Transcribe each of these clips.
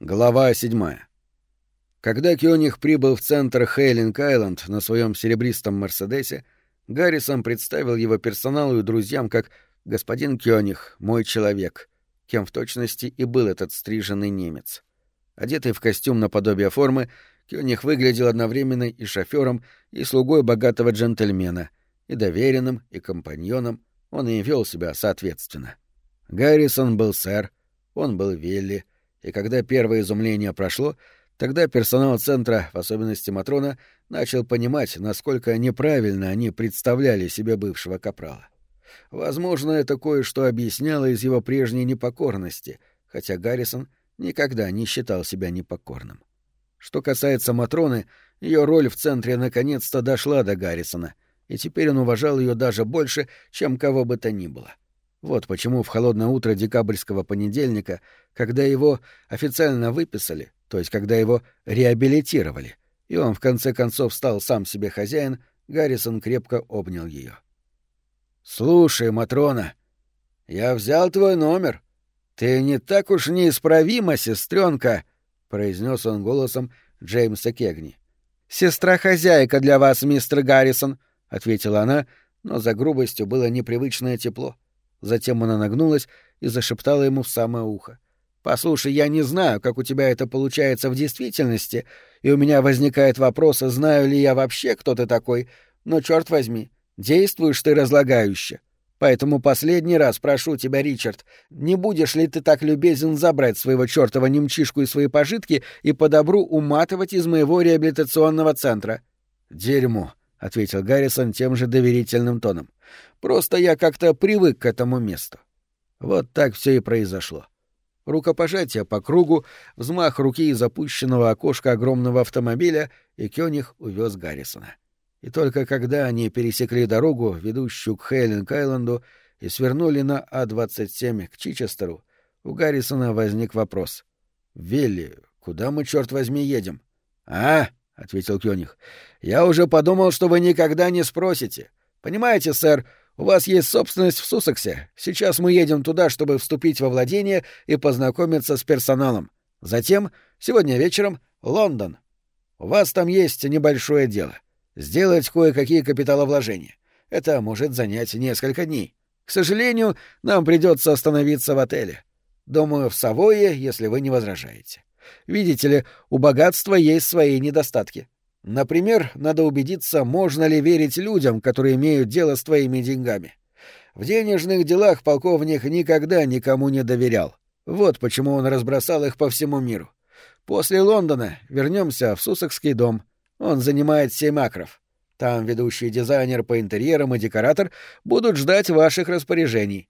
Глава 7. Когда Кёниг прибыл в центр Хейлинг-Айленд на своем серебристом Мерседесе, Гаррисон представил его персоналу и друзьям как «господин Кёниг, мой человек», кем в точности и был этот стриженный немец. Одетый в костюм наподобие формы, Кёниг выглядел одновременно и шофером, и слугой богатого джентльмена, и доверенным, и компаньоном, он и вел себя соответственно. Гаррисон был сэр, он был Вилли — и когда первое изумление прошло, тогда персонал центра, в особенности Матрона, начал понимать, насколько неправильно они представляли себе бывшего капрала. Возможно, это кое-что объясняло из его прежней непокорности, хотя Гаррисон никогда не считал себя непокорным. Что касается Матроны, ее роль в центре наконец-то дошла до Гаррисона, и теперь он уважал ее даже больше, чем кого бы то ни было. — вот почему в холодное утро декабрьского понедельника, когда его официально выписали, то есть когда его реабилитировали, и он в конце концов стал сам себе хозяин, Гаррисон крепко обнял ее. «Слушай, Матрона, я взял твой номер. Ты не так уж неисправима, сестренка, произнес он голосом Джеймса Кегни. «Сестра-хозяйка для вас, мистер Гаррисон», — ответила она, но за грубостью было непривычное тепло. Затем она нагнулась и зашептала ему в самое ухо. «Послушай, я не знаю, как у тебя это получается в действительности, и у меня возникает вопрос, знаю ли я вообще, кто ты такой, но, черт возьми, действуешь ты разлагающе. Поэтому последний раз прошу тебя, Ричард, не будешь ли ты так любезен забрать своего чертова немчишку и свои пожитки и по добру уматывать из моего реабилитационного центра?» «Дерьмо», — ответил Гаррисон тем же доверительным тоном. Просто я как-то привык к этому месту. Вот так все и произошло. Рукопожатие по кругу, взмах руки из опущенного окошка огромного автомобиля, и Кёниг увез Гаррисона. И только когда они пересекли дорогу, ведущую к Хейлинг-Айленду, и свернули на А-27 к Чичестеру, у Гаррисона возник вопрос. «Вилли, куда мы, черт возьми, едем?» «А?» — ответил Кёниг. «Я уже подумал, что вы никогда не спросите. Понимаете, сэр, у вас есть собственность в Сусексе. Сейчас мы едем туда, чтобы вступить во владение и познакомиться с персоналом. Затем, сегодня вечером, Лондон. У вас там есть небольшое дело. Сделать кое-какие капиталовложения. Это может занять несколько дней. К сожалению, нам придется остановиться в отеле. Думаю, в Савое, если вы не возражаете. Видите ли, у богатства есть свои недостатки. Например, надо убедиться, можно ли верить людям, которые имеют дело с твоими деньгами. В денежных делах полковник никогда никому не доверял. Вот почему он разбросал их по всему миру. После Лондона вернемся в Сусокский дом. Он занимает семь акров. Там ведущий дизайнер по интерьерам и декоратор будут ждать ваших распоряжений.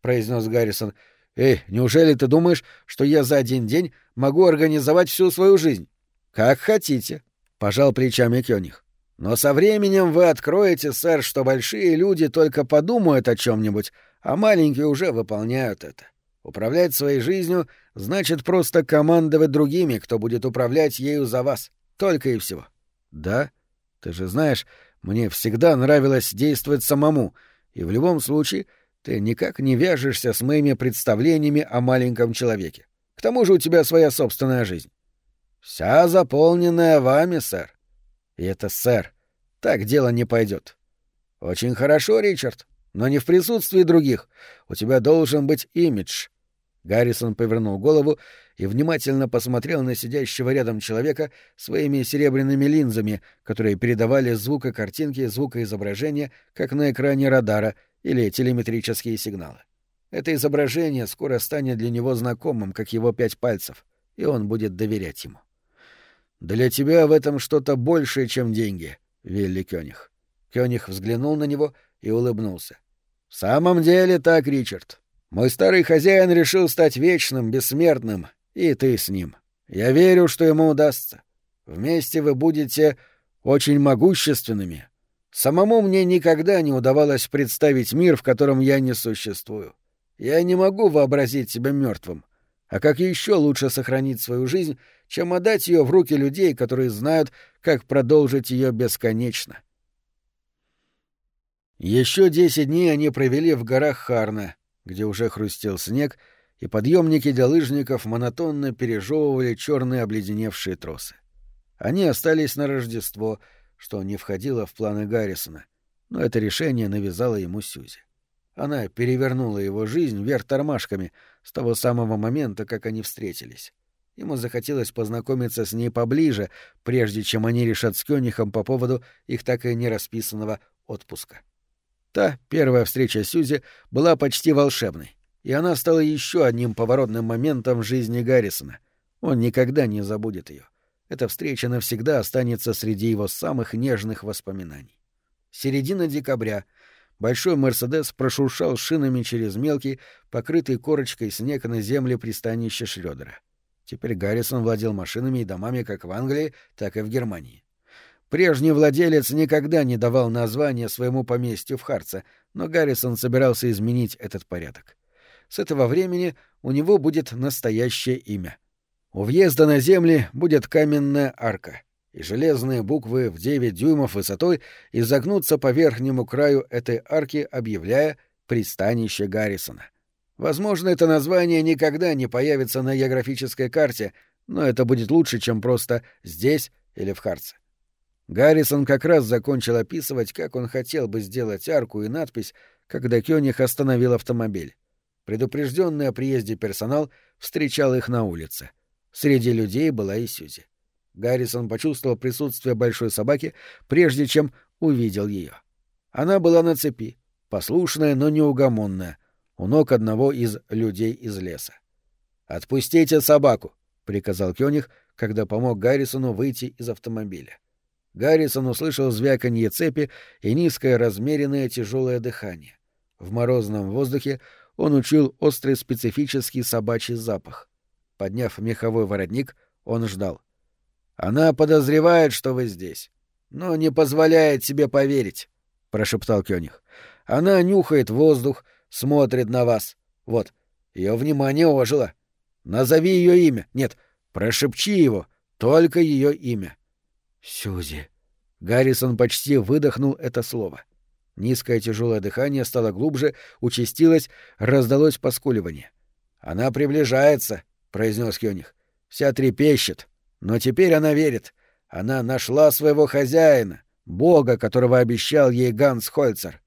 Произнес Гаррисон. «Эй, неужели ты думаешь, что я за один день могу организовать всю свою жизнь?» «Как хотите», — пожал плечами Кёниг. «Но со временем вы откроете, сэр, что большие люди только подумают о чем-нибудь, а маленькие уже выполняют это. Управлять своей жизнью значит просто командовать другими, кто будет управлять ею за вас. Только и всего». «Да? Ты же знаешь, мне всегда нравилось действовать самому, и в любом случае ты никак не вяжешься с моими представлениями о маленьком человеке. К тому же у тебя своя собственная жизнь. Вся заполненная вами, сэр. И это сэр. Так дело не пойдет. Очень хорошо, Ричард, но не в присутствии других. У тебя должен быть имидж. Гаррисон повернул голову и внимательно посмотрел на сидящего рядом человека своими серебряными линзами, которые передавали звук и картинки звукоизображения, как на экране радара или телеметрические сигналы. Это изображение скоро станет для него знакомым, как его пять пальцев, и он будет доверять ему. Для тебя в этом что-то большее, чем деньги, Вилли Кёниг. Кёниг взглянул на него и улыбнулся. В самом деле так, Ричард. Мой старый хозяин решил стать вечным, бессмертным, и ты с ним. Я верю, что ему удастся. Вместе вы будете очень могущественными. Самому мне никогда не удавалось представить мир, в котором я не существую. Я не могу вообразить себя мертвым. А как еще лучше сохранить свою жизнь, чем отдать ее в руки людей, которые знают, как продолжить ее бесконечно? Еще десять дней они провели в горах Харна, где уже хрустел снег, и подъемники для лыжников монотонно пережевывали черные обледеневшие тросы. Они остались на Рождество, что не входило в планы Гаррисона, но это решение навязало ему Сюзи. Она перевернула его жизнь вверх тормашками с того самого момента, как они встретились. Ему захотелось познакомиться с ней поближе, прежде чем они решат с Кёнихом по поводу их так и не расписанного отпуска. Та первая встреча Сюзи была почти волшебной, и она стала еще одним поворотным моментом в жизни Гаррисона. Он никогда не забудет ее. Эта встреча навсегда останется среди его самых нежных воспоминаний. Середина декабря. Большой «Мерседес» прошуршал шинами через мелкий, покрытый корочкой снег на земле пристанища Шрёдера. Теперь Гаррисон владел машинами и домами как в Англии, так и в Германии. Прежний владелец никогда не давал названия своему поместью в Харце, но Гаррисон собирался изменить этот порядок. С этого времени у него будет настоящее имя. У въезда на земли будет каменная арка, и железные буквы в 9 дюймов высотой изогнутся по верхнему краю этой арки, объявляя «пристанище Гаррисона». Возможно, это название никогда не появится на географической карте, но это будет лучше, чем просто «здесь» или «в Харце». Гаррисон как раз закончил описывать, как он хотел бы сделать арку и надпись, когда Кёниг остановил автомобиль. Предупрежденный о приезде персонал встречал их на улице. Среди людей была и Сюзи. Гаррисон почувствовал присутствие большой собаки, прежде чем увидел ее. Она была на цепи, послушная, но неугомонная, у ног одного из людей из леса. «Отпустите собаку», — приказал Кёниг, когда помог Гаррисону выйти из автомобиля. Гаррисон услышал звяканье цепи и низкое размеренное тяжелое дыхание. В морозном воздухе он учил острый специфический собачий запах. Подняв меховой воротник, он ждал. «Она подозревает, что вы здесь, но не позволяет себе поверить», — прошептал Кёниг. «Она нюхает воздух, смотрит на вас. Вот, ее внимание ожило. Назови ее имя. Нет, прошепчи его, только ее имя. Сюзи. Гаррисон почти выдохнул это слово. Низкое тяжелое дыхание стало глубже, участилось, раздалось поскуливание. «Она приближается», — произнес Кёниг. «Вся трепещет. Но теперь она верит. Она нашла своего хозяина, бога, которого обещал ей Ганс Хольцер.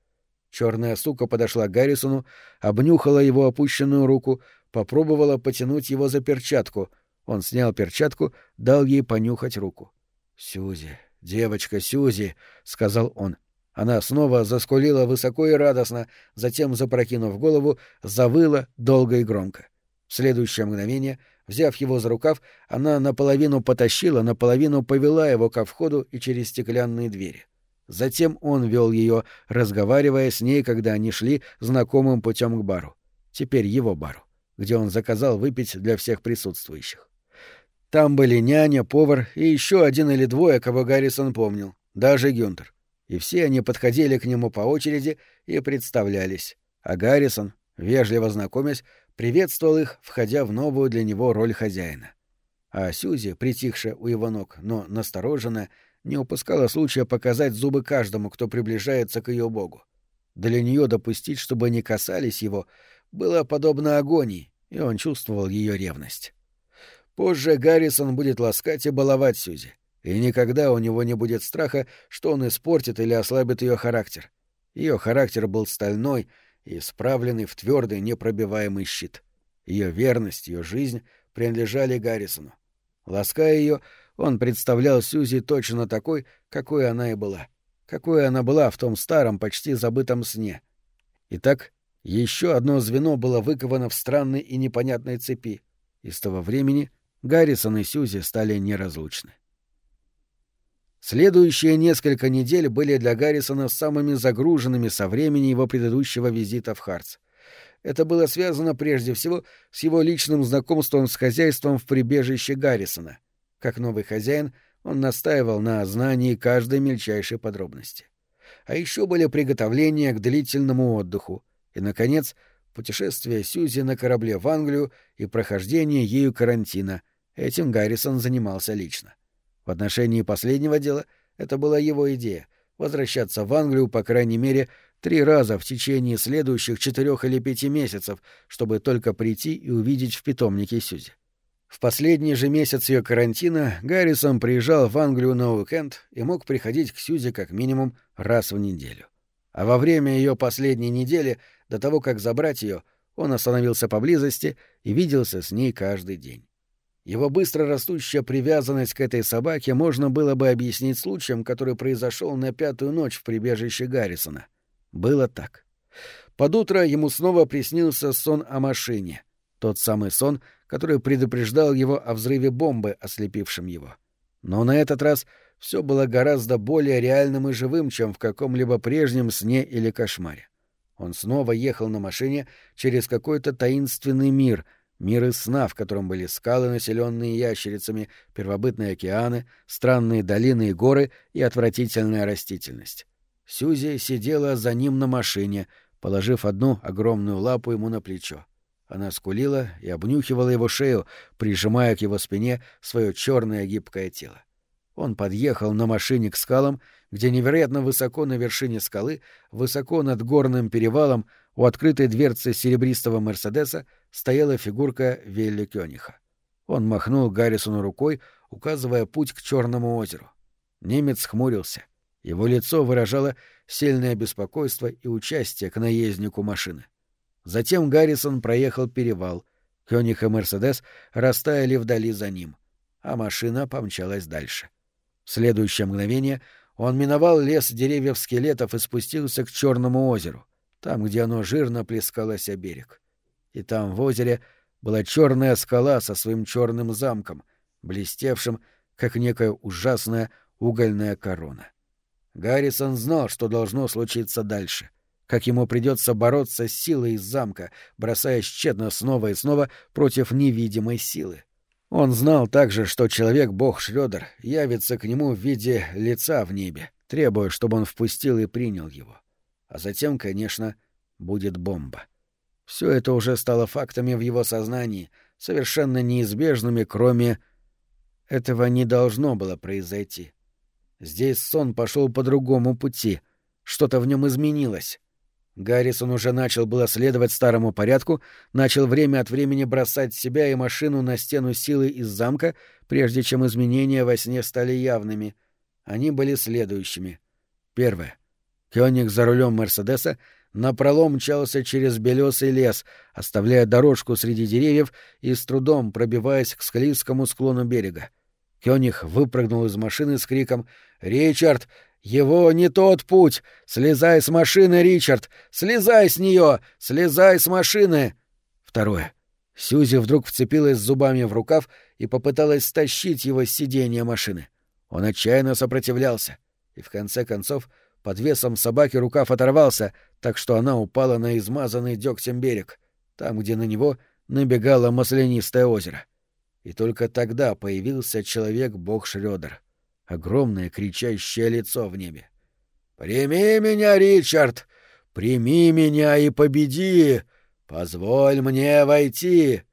Черная сука подошла к Гаррисону, обнюхала его опущенную руку, попробовала потянуть его за перчатку. Он снял перчатку, дал ей понюхать руку. «Сюзи, девочка Сюзи», — сказал он. Она снова заскулила высоко и радостно, затем, запрокинув голову, завыла долго и громко. В следующее мгновение, взяв его за рукав, она наполовину потащила, наполовину повела его ко входу и через стеклянные двери. Затем он вел ее, разговаривая с ней, когда они шли знакомым путем к бару. Теперь его бару, где он заказал выпить для всех присутствующих. Там были няня, повар и еще один или двое, кого Гаррисон помнил, даже Гюнтер. И все они подходили к нему по очереди и представлялись. А Гаррисон, вежливо знакомясь, приветствовал их, входя в новую для него роль хозяина. А Сюзи, притихшая у его ног, но настороженная, не упускала случая показать зубы каждому, кто приближается к ее богу. Для нее допустить, чтобы они касались его, было подобно агонии, и он чувствовал ее ревность. Позже Гаррисон будет ласкать и баловать Сюзи, и никогда у него не будет страха, что он испортит или ослабит ее характер. Ее характер был стальной и справленный в твердый непробиваемый щит. Ее верность, ее жизнь принадлежали Гаррисону. Лаская ее, он представлял Сюзи точно такой, какой она и была. Какой она была в том старом, почти забытом сне. Итак, еще одно звено было выковано в странной и непонятной цепи, и с того времени Гаррисон и Сьюзи стали неразлучны. Следующие несколько недель были для Гаррисона самыми загруженными со времени его предыдущего визита в Хартс. Это было связано прежде всего с его личным знакомством с хозяйством в прибежище Гаррисона. Как новый хозяин, он настаивал на знании каждой мельчайшей подробности. А еще были приготовления к длительному отдыху и, наконец, путешествие Сьюзи на корабле в Англию и прохождение ею карантина, Этим Гаррисон занимался лично. В отношении последнего дела это была его идея — возвращаться в Англию, по крайней мере, три раза в течение следующих четырех или пяти месяцев, чтобы только прийти и увидеть в питомнике Сюзи. В последний же месяц ее карантина Гаррисон приезжал в Англию на уикенд и мог приходить к Сюзи как минимум раз в неделю. А во время ее последней недели, до того, как забрать ее, он остановился поблизости и виделся с ней каждый день. Его быстро растущая привязанность к этой собаке можно было бы объяснить случаем, который произошел на пятую ночь в прибежище Гаррисона. Было так. Под утро ему снова приснился сон о машине. Тот самый сон, который предупреждал его о взрыве бомбы, ослепившем его. Но на этот раз все было гораздо более реальным и живым, чем в каком-либо прежнем сне или кошмаре. Он снова ехал на машине через какой-то таинственный мир, мир из сна, в котором были скалы, населенные ящерицами, первобытные океаны, странные долины и горы и отвратительная растительность. Сюзи сидела за ним на машине, положив одну огромную лапу ему на плечо. Она скулила и обнюхивала его шею, прижимая к его спине свое черное гибкое тело. Он подъехал на машине к скалам, где невероятно высоко на вершине скалы, высоко над горным перевалом, у открытой дверцы серебристого Мерседеса стояла фигурка Вилли Кёниха. Он махнул Гаррисону рукой, указывая путь к Черному озеру. Немец хмурился. Его лицо выражало сильное беспокойство и участие к наезднику машины. Затем Гаррисон проехал перевал. Кёниг и Мерседес растаяли вдали за ним, а машина помчалась дальше. В следующее мгновение он миновал лес деревьев скелетов и спустился к Черному озеру, там, где оно жирно плескалось о берег. И там, в озере, была черная скала со своим черным замком, блестевшим, как некая ужасная угольная корона. Гаррисон знал, что должно случиться дальше — как ему придется бороться с силой из замка, бросаясь тщетно снова и снова против невидимой силы. Он знал также, что человек-бог Шрёдер явится к нему в виде лица в небе, требуя, чтобы он впустил и принял его. А затем, конечно, будет бомба. Все это уже стало фактами в его сознании, совершенно неизбежными, кроме... Этого не должно было произойти. Здесь сон пошел по другому пути. Что-то в нем изменилось. Гаррисон уже начал было следовать старому порядку, начал время от времени бросать себя и машину на стену силы из замка, прежде чем изменения во сне стали явными. Они были следующими. Первое. Кёниг за рулем Мерседеса напролом мчался через белесый лес, оставляя дорожку среди деревьев и с трудом пробиваясь к склизкому склону берега. Кёниг выпрыгнул из машины с криком «Ричард! Его не тот путь! Слезай с машины, Ричард! Слезай с нее! Слезай с машины! Второе. Сьюзи вдруг вцепилась зубами в рукав и попыталась стащить его с сиденья машины. Он отчаянно сопротивлялся, и в конце концов под весом собаки рукав оторвался, так что она упала на измазанный дегтем берег, там, где на него набегало маслянистое озеро. И только тогда появился человек-бог Шрёдер — огромное кричащее лицо в небе. «Прими меня, Ричард! Прими меня и победи! Позволь мне войти!»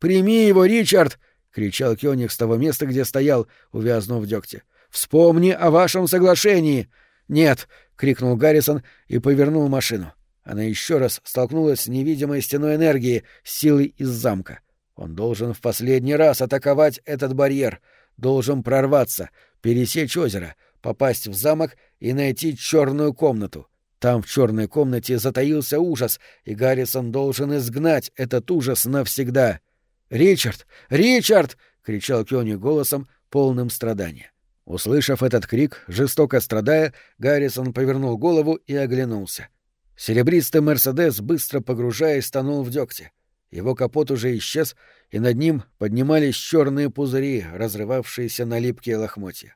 «Прими его, Ричард!» — кричал Кёниг с того места, где стоял, увязнув в дегте. «Вспомни о вашем соглашении!» «Нет!» — крикнул Гаррисон и повернул машину. Она еще раз столкнулась с невидимой стеной энергии, силой из замка. Он должен в последний раз атаковать этот барьер, должен прорваться, пересечь озеро, попасть в замок и найти черную комнату. Там в черной комнате затаился ужас, и Гаррисон должен изгнать этот ужас навсегда. «Ричард! Ричард!» — кричал Кёни голосом, полным страдания. Услышав этот крик, жестоко страдая, Гаррисон повернул голову и оглянулся. Серебристый «Мерседес», быстро погружаясь, тонул в дегте. Его капот уже исчез, и над ним поднимались черные пузыри, разрывавшиеся на липкие лохмотья.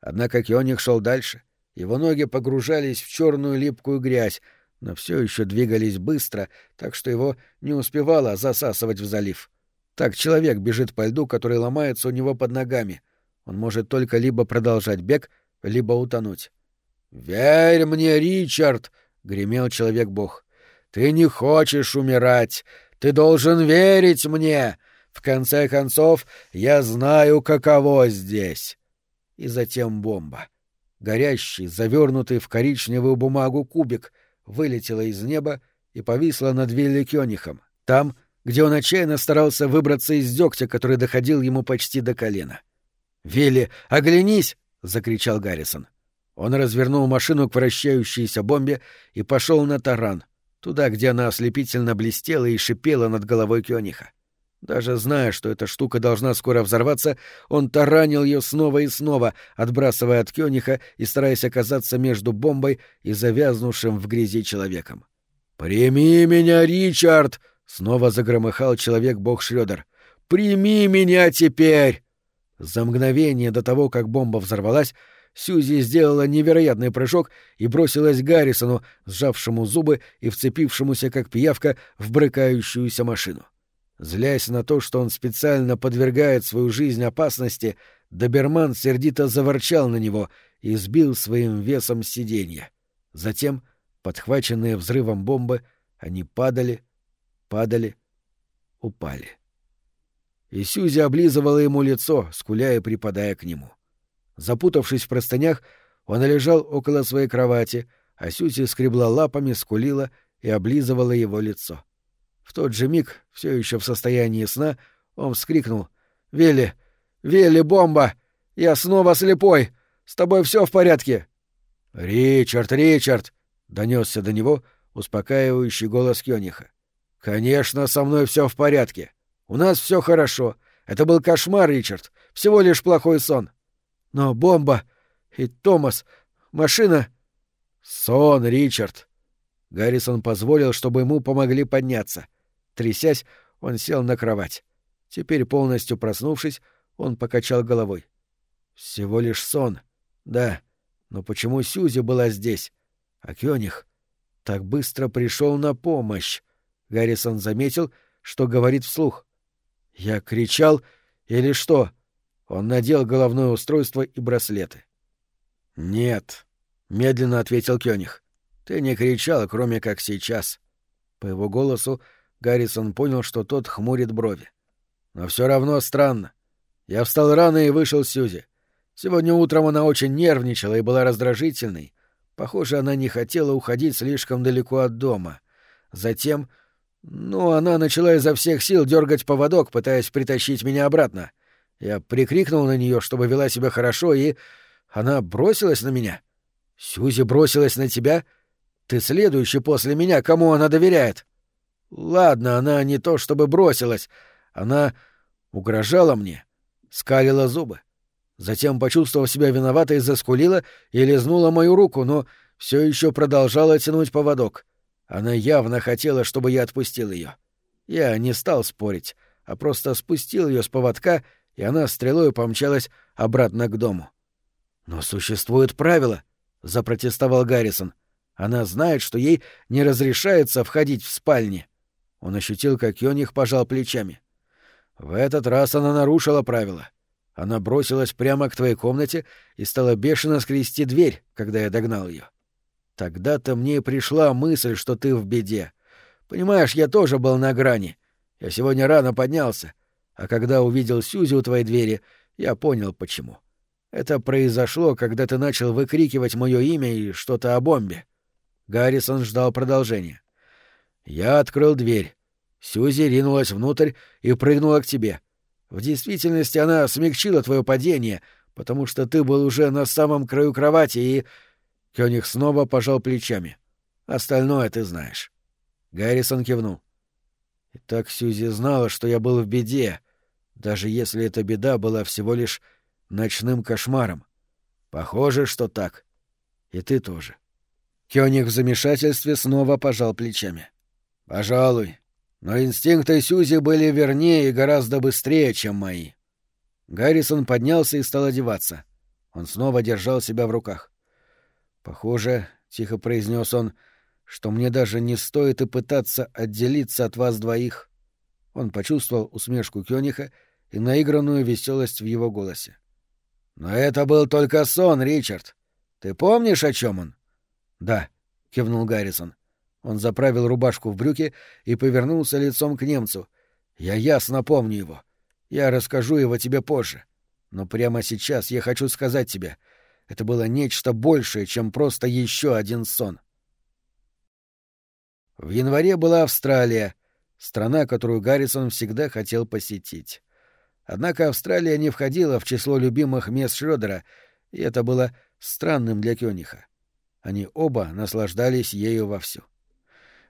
Однако Кионик шел дальше. Его ноги погружались в черную липкую грязь, но все еще двигались быстро, так что его не успевало засасывать в залив. Так человек бежит по льду, который ломается у него под ногами. Он может только либо продолжать бег, либо утонуть. «Верь мне, Ричард!» — гремел человек-бог. «Ты не хочешь умирать! Ты должен верить мне! В конце концов, я знаю, каково здесь!» И затем бомба. Горящий, завернутый в коричневую бумагу кубик, вылетела из неба и повисла над Вилли Кёнихом, там, где он отчаянно старался выбраться из дегтя, который доходил ему почти до колена. «Вилли, оглянись!» — закричал Гаррисон. Он развернул машину к вращающейся бомбе и пошел на таран, туда, где она ослепительно блестела и шипела над головой Кёниха. Даже зная, что эта штука должна скоро взорваться, он таранил ее снова и снова, отбрасывая от Кёниха и стараясь оказаться между бомбой и завязнувшим в грязи человеком. «Прими меня, Ричард!» — снова загромыхал человек-бог Шрёдер. «Прими меня теперь!» За мгновение до того, как бомба взорвалась, Сьюзи сделала невероятный прыжок и бросилась Гаррисону, сжавшему зубы и вцепившемуся, как пиявка, в брыкающуюся машину. Злясь на то, что он специально подвергает свою жизнь опасности, доберман сердито заворчал на него и сбил своим весом сиденья. Затем, подхваченные взрывом бомбы, они падали, падали, упали. И Сьюзи облизывала ему лицо, скуля и припадая к нему. Запутавшись в простынях, он лежал около своей кровати, а Сьюзи скребла лапами, скулила и облизывала его лицо. — в тот же миг, все еще в состоянии сна, он вскрикнул. «Вилли! Вилли, бомба! Я снова слепой! С тобой все в порядке!» «Ричард, Ричард!» — донесся до него успокаивающий голос Кёниха. «Конечно, со мной все в порядке. У нас все хорошо. Это был кошмар, Ричард. Всего лишь плохой сон. Но бомба и Томас, машина...» «Сон, Ричард!» Гаррисон позволил, чтобы ему помогли подняться. Трясясь, он сел на кровать. Теперь, полностью проснувшись, он покачал головой. Всего лишь сон. Да. Но почему Сюзи была здесь? А Кёниг так быстро пришел на помощь? Гаррисон заметил, что говорит вслух. Я кричал или что? Он надел головное устройство и браслеты. Нет, медленно ответил Кёниг. Ты не кричал, кроме как сейчас. По его голосу Гаррисон понял, что тот хмурит брови. Но все равно странно. Я встал рано и вышел с Сьюзи. Сегодня утром она очень нервничала и была раздражительной. Похоже, она не хотела уходить слишком далеко от дома. Затем... Ну, она начала изо всех сил дергать поводок, пытаясь притащить меня обратно. Я прикрикнул на нее, чтобы вела себя хорошо, и... Она бросилась на меня. «Сьюзи бросилась на тебя? Ты следующий после меня, кому она доверяет?» Ладно, она не то чтобы бросилась, она угрожала мне, скалила зубы. Затем, почувствовав себя виноватой, заскулила и лизнула мою руку, но все еще продолжала тянуть поводок. Она явно хотела, чтобы я отпустил ее. Я не стал спорить, а просто спустил ее с поводка, и она стрелой помчалась обратно к дому. Но существует правило, запротестовал Гаррисон. Она знает, что ей не разрешается входить в спальни. Он ощутил, как Йоних пожал плечами. В этот раз она нарушила правила. Она бросилась прямо к твоей комнате и стала бешено скрести дверь, когда я догнал ее. Тогда-то мне пришла мысль, что ты в беде. Понимаешь, я тоже был на грани. Я сегодня рано поднялся, а когда увидел Сюзи у твоей двери, я понял, почему. Это произошло, когда ты начал выкрикивать мое имя и что-то о бомбе. Гаррисон ждал продолжения. Я открыл дверь. Сьюзи ринулась внутрь и прыгнула к тебе. В действительности она смягчила твое падение, потому что ты был уже на самом краю кровати и... Кёниг снова пожал плечами. Остальное ты знаешь. Гаррисон кивнул. Итак, Сьюзи знала, что я был в беде, даже если эта беда была всего лишь ночным кошмаром. Похоже, что так. И ты тоже. Кёниг в замешательстве снова пожал плечами. Пожалуй. Но инстинкты Сюзи были вернее и гораздо быстрее, чем мои. Гаррисон поднялся и стал одеваться. Он снова держал себя в руках. «Похоже, — тихо произнес он, — что мне даже не стоит и пытаться отделиться от вас двоих». Он почувствовал усмешку Кёниха и наигранную веселость в его голосе. «Но это был только сон, Ричард. Ты помнишь, о чем он?» «Да», — кивнул Гаррисон. Он заправил рубашку в брюки и повернулся лицом к немцу. «Я ясно помню его. Я расскажу его тебе позже. Но прямо сейчас я хочу сказать тебе, это было нечто большее, чем просто еще один сон. В январе была Австралия, страна, которую Гаррисон всегда хотел посетить. Однако Австралия не входила в число любимых мест Шрёдера, и это было странным для Кёниха. Они оба наслаждались ею вовсю.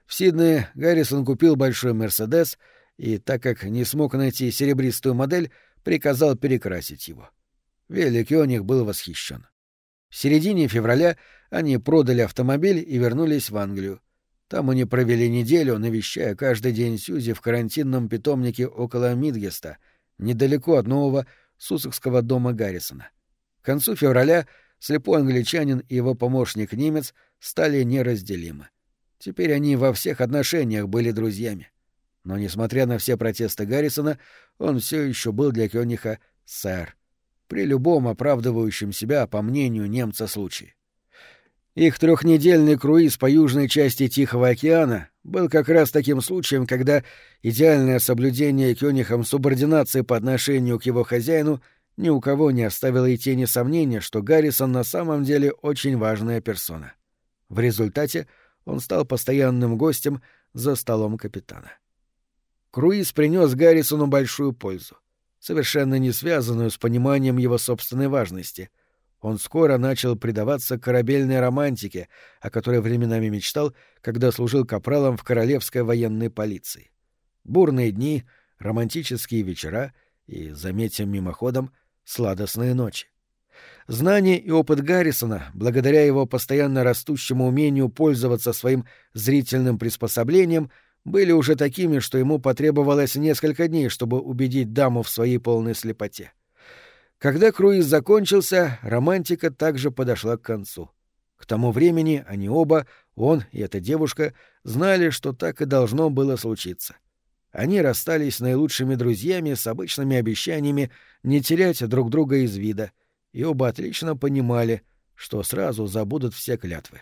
В Сиднее Гаррисон купил большой «Мерседес» и, так как не смог найти серебристую модель, приказал перекрасить его. Вилли Кёниг был восхищен. В середине февраля они продали автомобиль и вернулись в Англию. Там они провели неделю, навещая каждый день Сьюзи в карантинном питомнике около Мидгеста, недалеко от нового Сусекского дома Гаррисона. К концу февраля слепой англичанин и его помощник-немец стали неразделимы. Теперь они во всех отношениях были друзьями. Но, несмотря на все протесты Гаррисона, он все еще был для Кёниха сэр. При любом оправдывающем себя, по мнению немца, случае. Их трехнедельный круиз по южной части Тихого океана был как раз таким случаем, когда идеальное соблюдение Кёнихом субординации по отношению к его хозяину ни у кого не оставило и тени сомнения, что Гаррисон на самом деле очень важная персона. В результате он стал постоянным гостем за столом капитана. Круиз принес Гаррисону большую пользу, совершенно не связанную с пониманием его собственной важности. Он скоро начал предаваться корабельной романтике, о которой временами мечтал, когда служил капралом в королевской военной полиции. Бурные дни, романтические вечера и, заметим мимоходом, сладостные ночи. Знания и опыт Гаррисона, благодаря его постоянно растущему умению пользоваться своим зрительным приспособлением, были уже такими, что ему потребовалось несколько дней, чтобы убедить даму в своей полной слепоте. Когда круиз закончился, романтика также подошла к концу. К тому времени они оба, он и эта девушка, знали, что так и должно было случиться. Они расстались с наилучшими друзьями с обычными обещаниями не терять друг друга из вида — и оба отлично понимали, что сразу забудут все клятвы.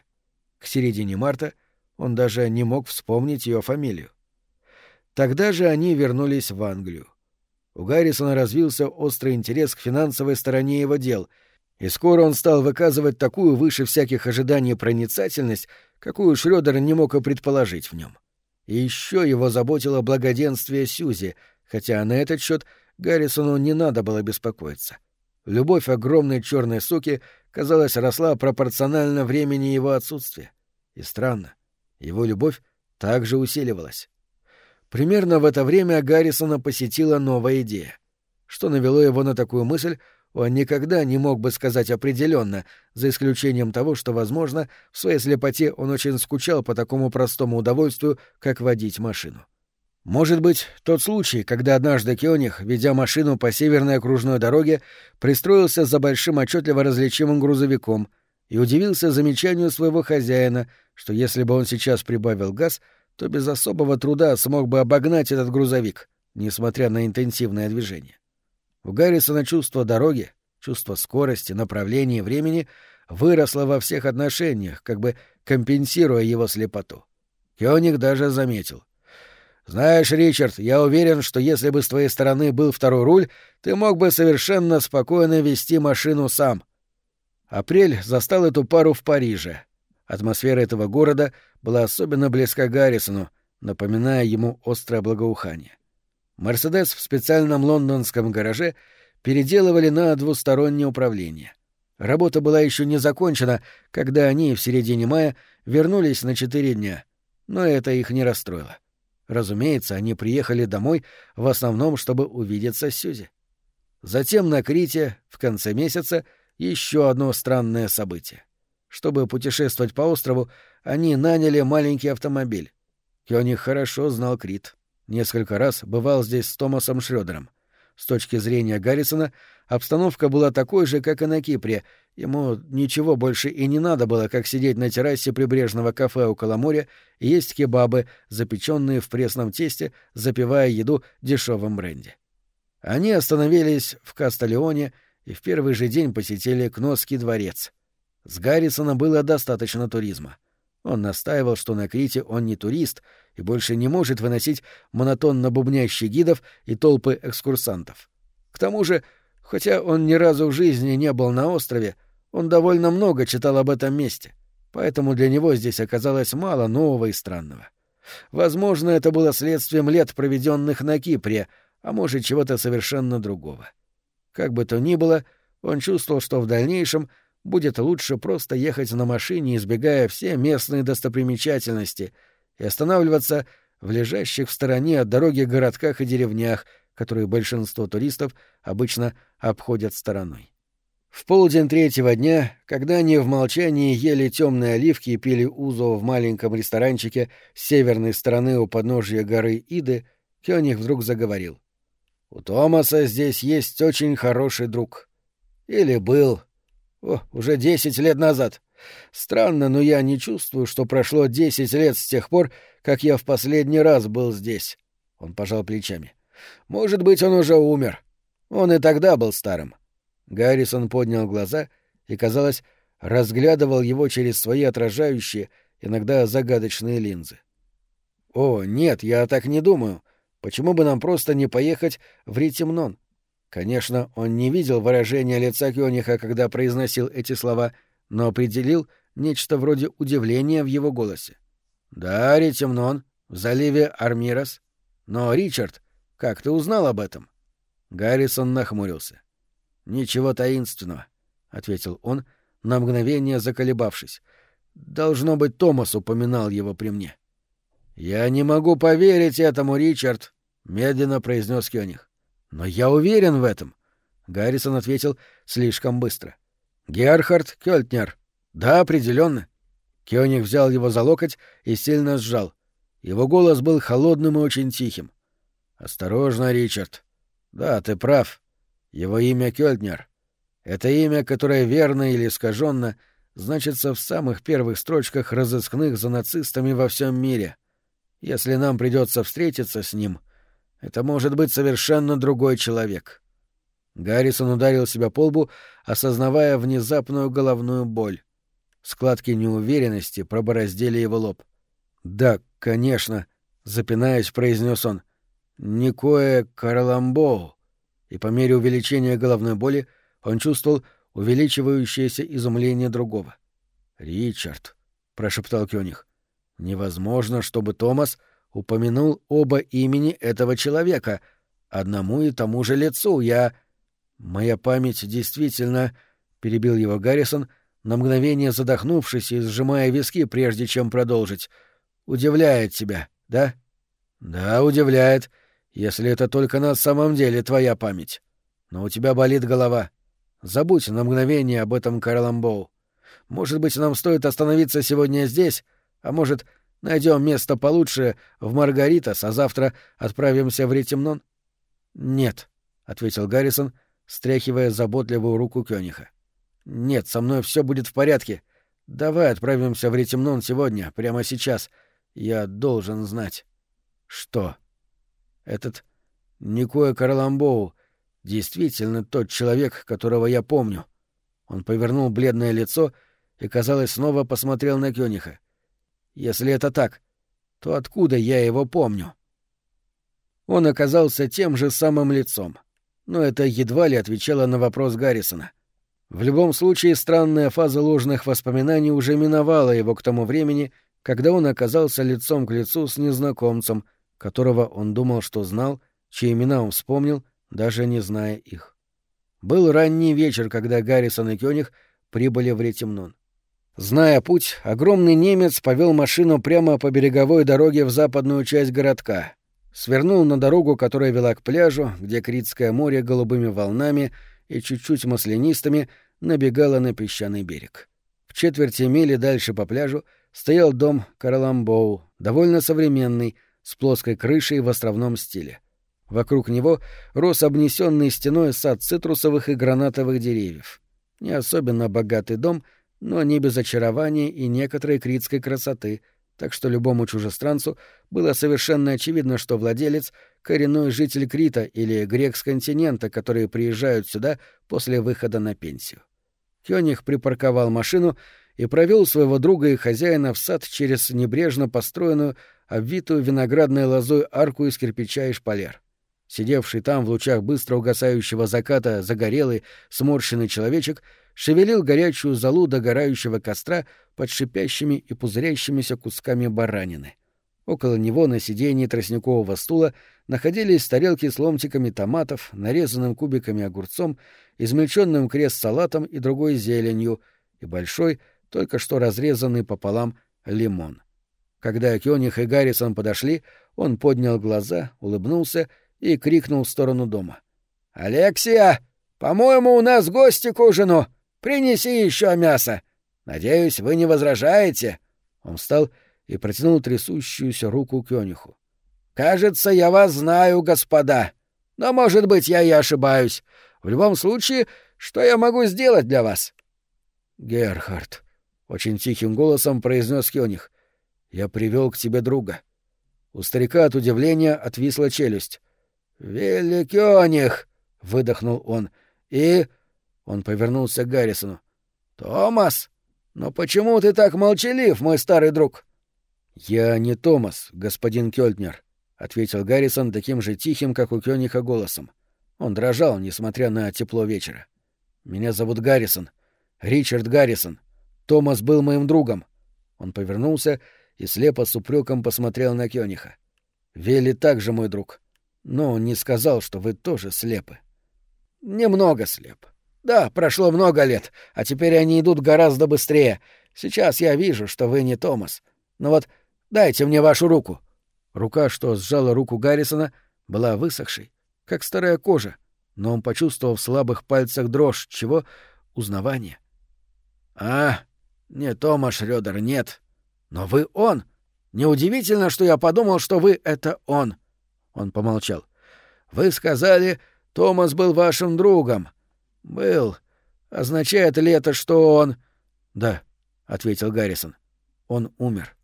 К середине марта он даже не мог вспомнить ее фамилию. Тогда же они вернулись в Англию. У Гаррисона развился острый интерес к финансовой стороне его дел, и скоро он стал выказывать такую выше всяких ожиданий проницательность, какую Шрёдер не мог и предположить в нем. И еще его заботило благоденствие Сюзи, хотя на этот счет Гаррисону не надо было беспокоиться. Любовь огромной черной суки, казалось, росла пропорционально времени его отсутствия. И странно, его любовь также усиливалась. Примерно в это время Гаррисона посетила новая идея. Что навело его на такую мысль, он никогда не мог бы сказать определенно, за исключением того, что, возможно, в своей слепоте он очень скучал по такому простому удовольствию, как водить машину. Может быть, тот случай, когда однажды Кёниг, ведя машину по северной окружной дороге, пристроился за большим отчетливо различимым грузовиком и удивился замечанию своего хозяина, что если бы он сейчас прибавил газ, то без особого труда смог бы обогнать этот грузовик, несмотря на интенсивное движение. У Гаррисона чувство дороги, чувство скорости, направления и времени выросло во всех отношениях, как бы компенсируя его слепоту. Кёниг даже заметил — знаешь, Ричард, я уверен, что если бы с твоей стороны был второй руль, ты мог бы совершенно спокойно вести машину сам. Апрель застал эту пару в Париже. Атмосфера этого города была особенно близка Гаррисону, напоминая ему острое благоухание. Мерседес в специальном лондонском гараже переделывали на двустороннее управление. Работа была еще не закончена, когда они в середине мая вернулись на четыре дня, но это их не расстроило. Разумеется, они приехали домой в основном, чтобы увидеться с Сюзи. Затем на Крите, в конце месяца, еще одно странное событие. Чтобы путешествовать по острову, они наняли маленький автомобиль. Кёник хорошо знал Крит. Несколько раз бывал здесь с Томасом Шрёдером. С точки зрения Гаррисона, обстановка была такой же, как и на Кипре. Ему ничего больше и не надо было, как сидеть на террасе прибрежного кафе около моря и есть кебабы, запеченные в пресном тесте, запивая еду дешевым бренди. Они остановились в Касталеоне и в первый же день посетили Кносский дворец. С Гаррисона было достаточно туризма. Он настаивал, что на Крите он не турист и больше не может выносить монотонно бубнящих гидов и толпы экскурсантов. К тому же, хотя он ни разу в жизни не был на острове, он довольно много читал об этом месте, поэтому для него здесь оказалось мало нового и странного. Возможно, это было следствием лет, проведенных на Кипре, а может, чего-то совершенно другого. Как бы то ни было, он чувствовал, что в дальнейшем будет лучше просто ехать на машине, избегая все местные достопримечательности, и останавливаться в лежащих в стороне от дороги городках и деревнях, которые большинство туристов обычно обходят стороной. В полдень третьего дня, когда они в молчании ели темные оливки и пили узо в маленьком ресторанчике с северной стороны у подножия горы Иды, Кёниг вдруг заговорил. «У Томаса здесь есть очень хороший друг. Или был. О, уже десять лет назад. Странно, но я не чувствую, что прошло десять лет с тех пор, как я в последний раз был здесь». Он пожал плечами. «Может быть, он уже умер. Он и тогда был старым». Гаррисон поднял глаза и, казалось, разглядывал его через свои отражающие, иногда загадочные линзы. «О, нет, я так не думаю. Почему бы нам просто не поехать в Ритимнон?» Конечно, он не видел выражения лица Кёниха, когда произносил эти слова, но определил нечто вроде удивления в его голосе. «Да, Ритимнон, в заливе Армирос. Но, Ричард, как ты узнал об этом?» Гаррисон нахмурился. «Ничего таинственного», — ответил он, на мгновение заколебавшись. «Должно быть, Томас упоминал его при мне». «Я не могу поверить этому, Ричард», — медленно произнес Кёниг. «Но я уверен в этом», — Гаррисон ответил слишком быстро. «Герхард Кёльтнер. Да, определенно. Кёниг взял его за локоть и сильно сжал. Его голос был холодным и очень тихим. «Осторожно, Ричард. Да, ты прав. Его имя Кёльтнер. Это имя, которое верно или искаженно значится в самых первых строчках разыскных за нацистами во всем мире. Если нам придется встретиться с ним, это может быть совершенно другой человек. Гаррисон ударил себя по лбу, осознавая внезапную головную боль. Складки неуверенности пробороздили его лоб. «Да, конечно», — запинаясь, произнес он. «Никое Караламбоу» и по мере увеличения головной боли он чувствовал увеличивающееся изумление другого. «Ричард», — прошептал Кёниг, — «невозможно, чтобы Томас упомянул оба имени этого человека, одному и тому же лицу. Я... Моя память действительно...» — перебил его Гаррисон, на мгновение задохнувшись и сжимая виски, прежде чем продолжить. «Удивляет тебя, да?» «Да, удивляет», — если это только на самом деле твоя память. Но у тебя болит голова. Забудь на мгновение об этом Карламбоу. Может быть, нам стоит остановиться сегодня здесь, а может, найдем место получше в Маргаритас, а завтра отправимся в Ретимнон? — Нет, — ответил Гаррисон, стряхивая заботливую руку Кёниха. — Нет, со мной все будет в порядке. Давай отправимся в Ретимнон сегодня, прямо сейчас. Я должен знать. — Что? — этот Никоя Карламбоу действительно тот человек, которого я помню. Он повернул бледное лицо и, казалось, снова посмотрел на Кёниха. Если это так, то откуда я его помню? Он оказался тем же самым лицом, но это едва ли отвечало на вопрос Гаррисона. В любом случае, странная фаза ложных воспоминаний уже миновала его к тому времени, когда он оказался лицом к лицу с незнакомцем, которого он думал, что знал, чьи имена он вспомнил, даже не зная их. Был ранний вечер, когда Гаррисон и Кёниг прибыли в Ретемнон. Зная путь, огромный немец повел машину прямо по береговой дороге в западную часть городка, свернул на дорогу, которая вела к пляжу, где Критское море голубыми волнами и чуть-чуть маслянистыми набегало на песчаный берег. В четверти мили дальше по пляжу стоял дом Караламбоу, довольно современный, с плоской крышей в островном стиле. Вокруг него рос обнесенный стеной сад цитрусовых и гранатовых деревьев. Не особенно богатый дом, но не без очарования и некоторой критской красоты, так что любому чужестранцу было совершенно очевидно, что владелец — коренной житель Крита или грек с континента, которые приезжают сюда после выхода на пенсию. Кёниг припарковал машину и провел своего друга и хозяина в сад через небрежно построенную обвитую виноградной лозой арку из кирпича и шпалер. Сидевший там в лучах быстро угасающего заката загорелый, сморщенный человечек шевелил горячую золу догорающего костра под шипящими и пузырящимися кусками баранины. Около него на сиденье тростникового стула находились тарелки с ломтиками томатов, нарезанным кубиками огурцом, измельченным крест-салатом и другой зеленью, и большой, только что разрезанный пополам, лимон. Когда Кёниг и Гаррисон подошли, он поднял глаза, улыбнулся и крикнул в сторону дома. «Алексия, по-моему, у нас гости к ужину. Принеси еще мясо. Надеюсь, вы не возражаете?» Он встал и протянул трясущуюся руку Кёниху. «Кажется, я вас знаю, господа. Но, может быть, я и ошибаюсь. В любом случае, что я могу сделать для вас?» «Герхард», — очень тихим голосом произнес Кёниг, — «я привел к тебе друга». У старика от удивления отвисла челюсть. «Вилли Кёниг», — выдохнул он, — «и...» — он повернулся к Гаррисону. «Томас, но почему ты так молчалив, мой старый друг?» «Я не Томас, господин Кёльтнер», — ответил Гаррисон таким же тихим, как у Кёниха, голосом. Он дрожал, несмотря на тепло вечера. «Меня зовут Гаррисон. Ричард Гаррисон. Томас был моим другом». Он повернулся и слепо с упреком посмотрел на Кёниха. «Вели также мой друг. Но он не сказал, что вы тоже слепы». «Немного слеп. Да, прошло много лет, а теперь они идут гораздо быстрее. Сейчас я вижу, что вы не Томас. Но вот Дайте мне вашу руку. Рука, что сжала руку Гаррисона, была высохшей, как старая кожа, но он почувствовал в слабых пальцах дрожь, чего узнавание. А, не Тома Шрёдер, нет. Но вы он. Неудивительно, что я подумал, что вы — это он. Он помолчал. Вы сказали, Томас был вашим другом. Был. Означает ли это, что он... Да, — ответил Гаррисон. Он умер.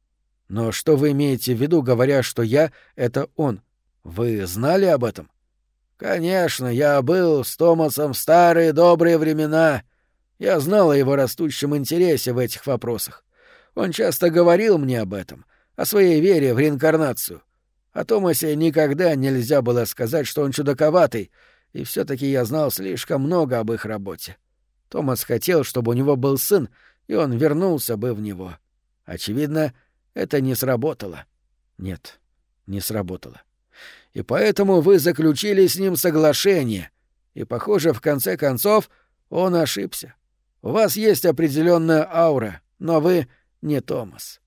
Но что вы имеете в виду, говоря, что я — это он? Вы знали об этом? Конечно, я был с Томасом в старые добрые времена. Я знал о его растущем интересе в этих вопросах. Он часто говорил мне об этом, о своей вере в реинкарнацию. О Томасе никогда нельзя было сказать, что он чудаковатый, и все таки я знал слишком много об их работе. Томас хотел, чтобы у него был сын, и он вернулся бы в него. Очевидно, — это не сработало. Нет, не сработало. И поэтому вы заключили с ним соглашение. И, похоже, в конце концов, он ошибся. У вас есть определенная аура, но вы не Томас.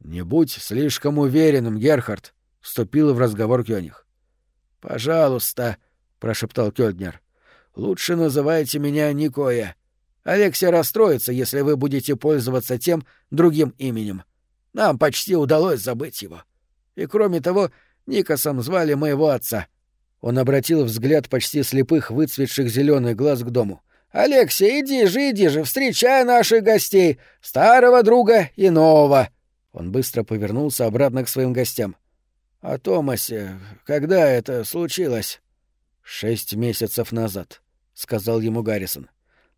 Не будь слишком уверенным, Герхард, вступил в разговор Кёниг. Пожалуйста, прошептал Кёльднер. Лучше называйте меня Никоя. Алексия расстроится, если вы будете пользоваться тем другим именем. Нам почти удалось забыть его. И кроме того, Никосом звали моего отца. Он обратил взгляд почти слепых, выцветших зеленых глаз к дому. «Алексей, иди же, иди же, встречай наших гостей, старого друга и нового!» Он быстро повернулся обратно к своим гостям. «О Томасе, когда это случилось?» «Шесть месяцев назад», — сказал ему Гаррисон.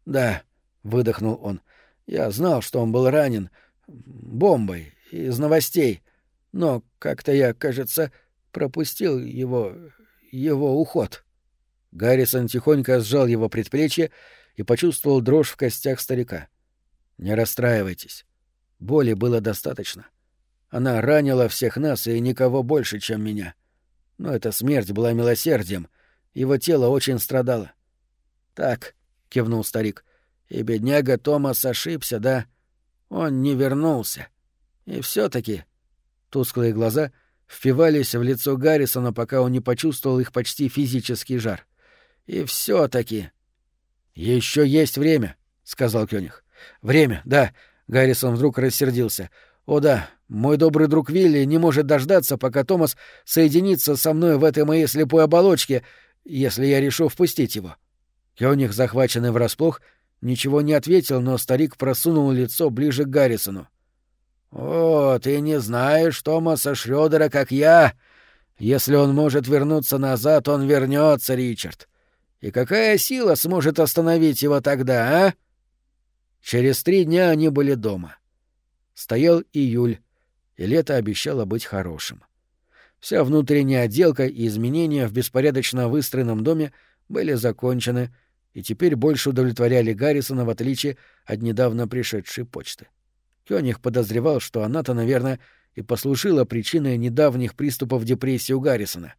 «Да», — выдохнул он. «Я знал, что он был ранен. Бомбой из новостей, но как-то я, кажется, пропустил его... его уход». Гаррисон тихонько сжал его предплечье и почувствовал дрожь в костях старика. «Не расстраивайтесь. Боли было достаточно. Она ранила всех нас и никого больше, чем меня. Но эта смерть была милосердием. Его тело очень страдало». «Так», — кивнул старик, — «и бедняга Томас ошибся, да? Он не вернулся. И все-таки тусклые глаза впивались в лицо Гаррисона, пока он не почувствовал их почти физический жар. И все-таки. Еще есть время, сказал Кёниг. Время, да. Гаррисон вдруг рассердился. О да, мой добрый друг Вилли не может дождаться, пока Томас соединится со мной в этой моей слепой оболочке, если я решу впустить его. Кёниг, захваченный врасплох, ничего не ответил, но старик просунул лицо ближе к Гаррисону. «О, ты не знаешь Томаса Шрёдера, как я. Если он может вернуться назад, он вернется, Ричард. И какая сила сможет остановить его тогда, а?» Через три дня они были дома. Стоял июль, и лето обещало быть хорошим. Вся внутренняя отделка и изменения в беспорядочно выстроенном доме были закончены и теперь больше удовлетворяли Гаррисона в отличие от недавно пришедшей почты. Кёниг подозревал, что она-то, наверное, и послужила причиной недавних приступов депрессии у Гаррисона.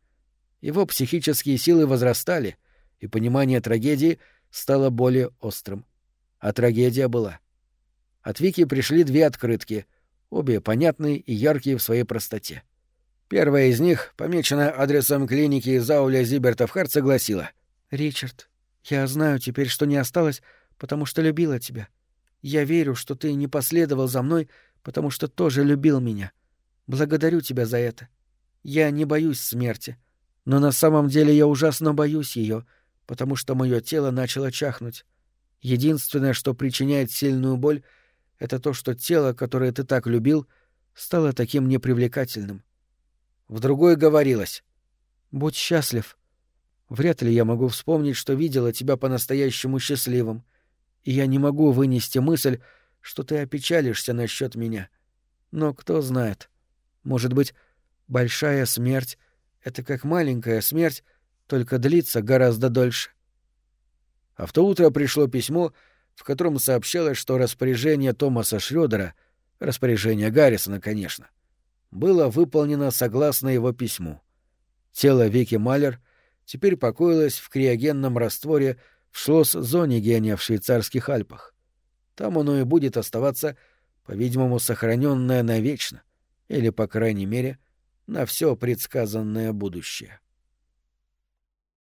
Его психические силы возрастали, и понимание трагедии стало более острым. А трагедия была. От Вики пришли две открытки, обе понятные и яркие в своей простоте. Первая из них, помеченная адресом клиники Зауля Зиберта в Харце, гласила «Ричард, я знаю теперь, что не осталось, потому что любила тебя. Я верю, что ты не последовал за мной, потому что тоже любил меня. Благодарю тебя за это. Я не боюсь смерти, но на самом деле я ужасно боюсь ее, потому что мое тело начало чахнуть. Единственное, что причиняет сильную боль, это то, что тело, которое ты так любил, стало таким непривлекательным. В другой говорилось «Будь счастлив. Вряд ли я могу вспомнить, что видела тебя по-настоящему счастливым, и я не могу вынести мысль, что ты опечалишься насчет меня. Но кто знает, может быть, большая смерть — это как маленькая смерть, только длится гораздо дольше». А в то утро пришло письмо, в котором сообщалось, что распоряжение Томаса Шрёдера, распоряжение Гаррисона, конечно, было выполнено согласно его письму. Тело Вики Малер теперь покоилось в криогенном растворе в Шлосс-Зонигене в швейцарских Альпах. Там оно и будет оставаться, по-видимому, сохраненное навечно, или, по крайней мере, на все предсказанное будущее.